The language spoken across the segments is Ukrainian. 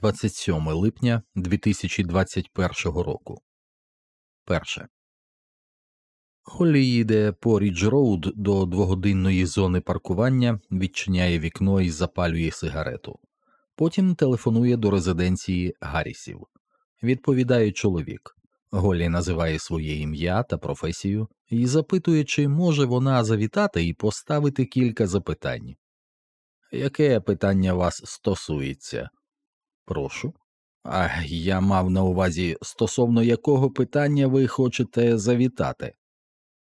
27 липня 2021 року. Перше. Холлі їде по Рідж Роуд до двогодинної зони паркування, відчиняє вікно і запалює сигарету. Потім телефонує до резиденції Гаррісів. Відповідає чоловік. Голлі називає своє ім'я та професію і запитує, чи може вона завітати і поставити кілька запитань. Яке питання вас стосується? Прошу. А я мав на увазі, стосовно якого питання ви хочете завітати.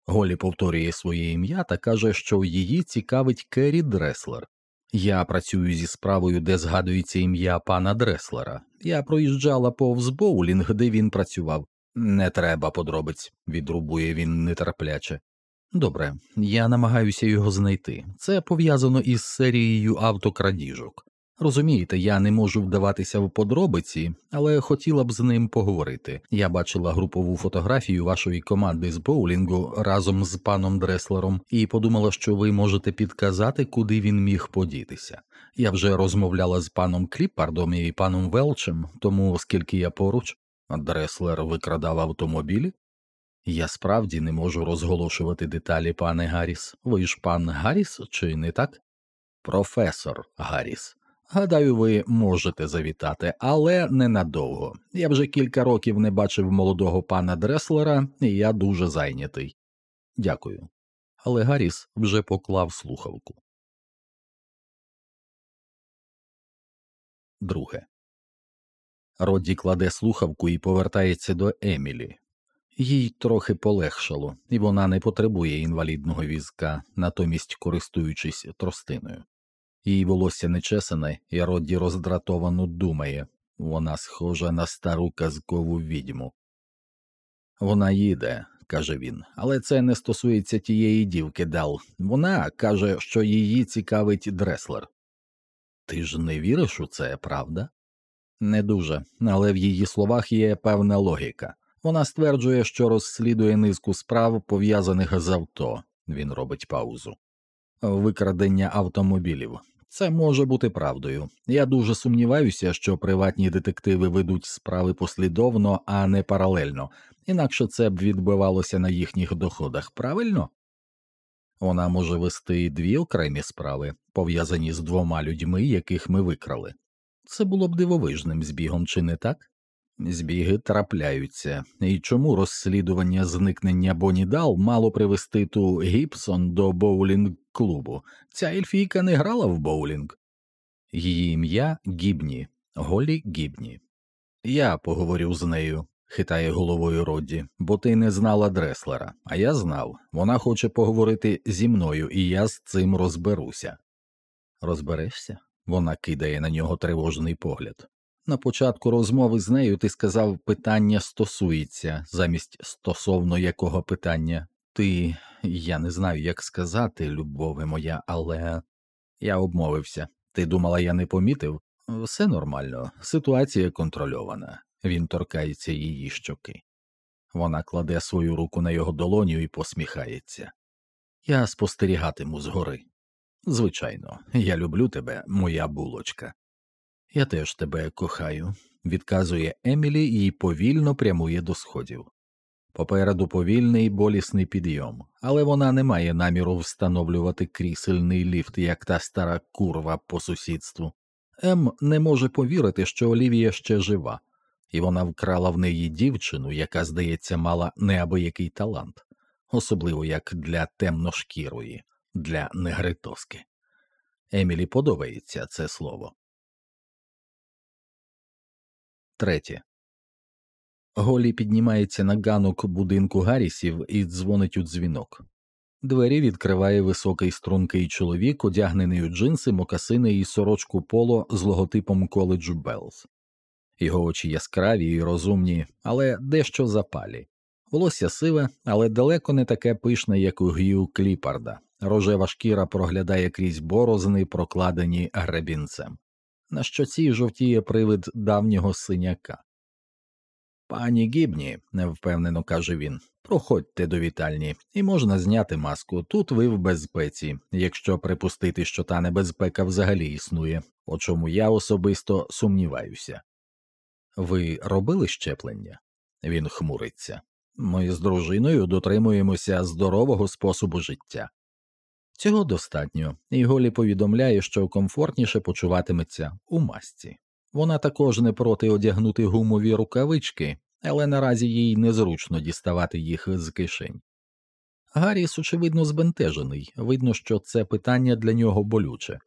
Голі повторює своє ім'я та каже, що її цікавить Керрі Дреслер. Я працюю зі справою, де згадується ім'я пана Дреслера. Я проїжджала повз боулінг, де він працював. Не треба подробиць, відрубує він нетерпляче. Добре, я намагаюся його знайти. Це пов'язано із серією автокрадіжок. Розумієте, я не можу вдаватися в подробиці, але хотіла б з ним поговорити. Я бачила групову фотографію вашої команди з боулінгу разом з паном Дреслером і подумала, що ви можете підказати, куди він міг подітися. Я вже розмовляла з паном Кліппардом і паном Велчем, тому оскільки я поруч, Дреслер викрадав автомобілі. Я справді не можу розголошувати деталі, пане Гарріс. Ви ж пан Гарріс, чи не так? Професор Гарріс. Гадаю, ви можете завітати, але ненадовго. Я вже кілька років не бачив молодого пана Дреслера, і я дуже зайнятий. Дякую. Але Гарріс вже поклав слухавку. Друге. Родді кладе слухавку і повертається до Емілі. Їй трохи полегшало, і вона не потребує інвалідного візка, натомість користуючись тростиною. Її волосся нечесане, і Родді роздратовано думає вона схожа на стару казкову відьму. Вона їде, каже він, але це не стосується тієї дівки Дал. Вона каже, що її цікавить дреслер. Ти ж не віриш у це, правда? Не дуже, але в її словах є певна логіка. Вона стверджує, що розслідує низку справ, пов'язаних з авто. Він робить паузу. Викрадення автомобілів. Це може бути правдою. Я дуже сумніваюся, що приватні детективи ведуть справи послідовно, а не паралельно, інакше це б відбивалося на їхніх доходах, правильно? Вона може вести дві окремі справи, пов'язані з двома людьми, яких ми викрали. Це було б дивовижним збігом, чи не так? Збіги трапляються, і чому розслідування зникнення Бонідал мало привести ту Гібсон до боулінг клубу? Ця ельфійка не грала в боулінг. Її ім'я Гібні, Голі Гібні. Я поговорю з нею, хитає головою Родді, бо ти не знала дреслера, а я знав. Вона хоче поговорити зі мною, і я з цим розберуся. Розберешся? Вона кидає на нього тривожний погляд. На початку розмови з нею ти сказав питання стосується, замість стосовно якого питання. Ти, я не знаю, як сказати, любове моя, але я обмовився. Ти думала, я не помітив? Все нормально, ситуація контрольована. Він торкається її щоки. Вона кладе свою руку на його долоню і посміхається. Я спостерігатиму згори. Звичайно, я люблю тебе, моя булочка. Я теж тебе кохаю, відказує Емілі і повільно прямує до сходів. Попереду повільний болісний підйом, але вона не має наміру встановлювати крісельний ліфт, як та стара курва по сусідству. Ем не може повірити, що Олівія ще жива, і вона вкрала в неї дівчину, яка, здається, мала неабиякий талант, особливо як для темношкірої, для негритоски. Емілі подобається це слово. Третє. Голі піднімається на ганок будинку Гаррісів і дзвонить у дзвінок. Двері відкриває високий стрункий чоловік, одягнений у джинси, мокасини і сорочку поло з логотипом коледжу Беллс. Його очі яскраві і розумні, але дещо запалі. Волосся сиве, але далеко не таке пишне, як у Г'ю Кліпарда. Рожева шкіра проглядає крізь борозни, прокладені гребінцем. На щоці жовтіє привид давнього синяка. Пані Гібні, невпевнено каже він, проходьте до вітальні, і можна зняти маску. Тут ви в безпеці, якщо припустити, що та небезпека взагалі існує, у чому я особисто сумніваюся. Ви робили щеплення? Він хмуриться. Ми з дружиною дотримуємося здорового способу життя. Цього достатньо, і Голі повідомляє, що комфортніше почуватиметься у масці. Вона також не проти одягнути гумові рукавички, але наразі їй незручно діставати їх з кишень. Гарріс, очевидно, збентежений, видно, що це питання для нього болюче,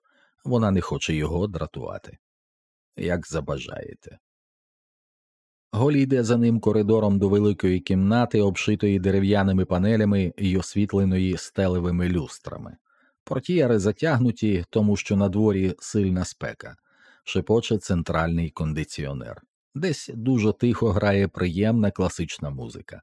вона не хоче його дратувати. Як забажаєте. Голі йде за ним коридором до великої кімнати, обшитої дерев'яними панелями і освітленої стелевими люстрами. Портіяри затягнуті, тому що на дворі сильна спека, шепоче центральний кондиціонер. Десь дуже тихо грає приємна класична музика.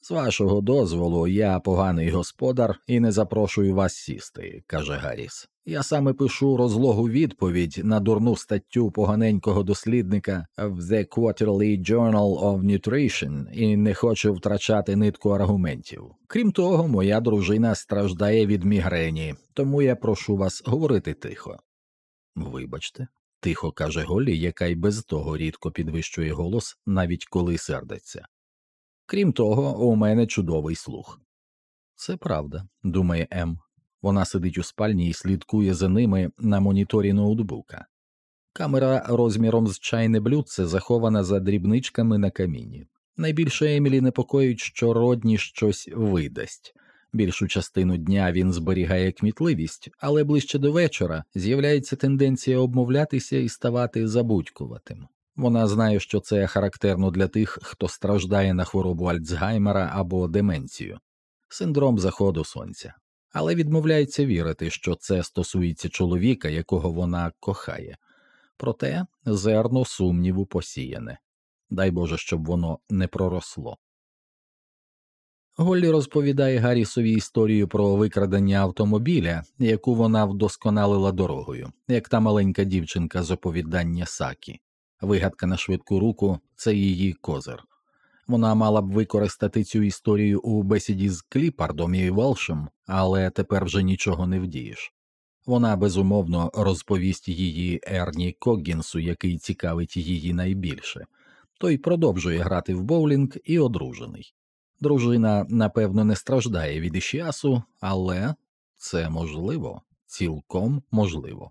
З вашого дозволу, я поганий господар і не запрошую вас сісти, каже Гарріс. Я саме пишу розлогу відповідь на дурну статтю поганенького дослідника в The Quarterly Journal of Nutrition і не хочу втрачати нитку аргументів. Крім того, моя дружина страждає від мігрені, тому я прошу вас говорити тихо. Вибачте, тихо каже Голлі, яка й без того рідко підвищує голос, навіть коли сердиться. Крім того, у мене чудовий слух. Це правда, думає М. Вона сидить у спальні і слідкує за ними на моніторі ноутбука. Камера розміром з чайне блюдце захована за дрібничками на каміні. Найбільше Емілі непокоїть, що родні щось видасть. Більшу частину дня він зберігає кмітливість, але ближче до вечора з'являється тенденція обмовлятися і ставати забудькуватим. Вона знає, що це характерно для тих, хто страждає на хворобу Альцгаймера або деменцію, синдром заходу сонця, але відмовляється вірити, що це стосується чоловіка, якого вона кохає, проте зерно сумніву посіяне дай Боже, щоб воно не проросло. Голлі розповідає Гаррісові історію про викрадення автомобіля, яку вона вдосконалила дорогою, як та маленька дівчинка з оповідання Сакі. Вигадка на швидку руку це її козир. Вона мала б використати цю історію у бесіді з Кліпардом і Волшем, але тепер вже нічого не вдієш. Вона безумовно розповість її Ерні Коггінсу, який цікавить її найбільше. Той продовжує грати в боулінг і одружений. Дружина, напевно, не страждає від ішіасу, але це можливо, цілком можливо.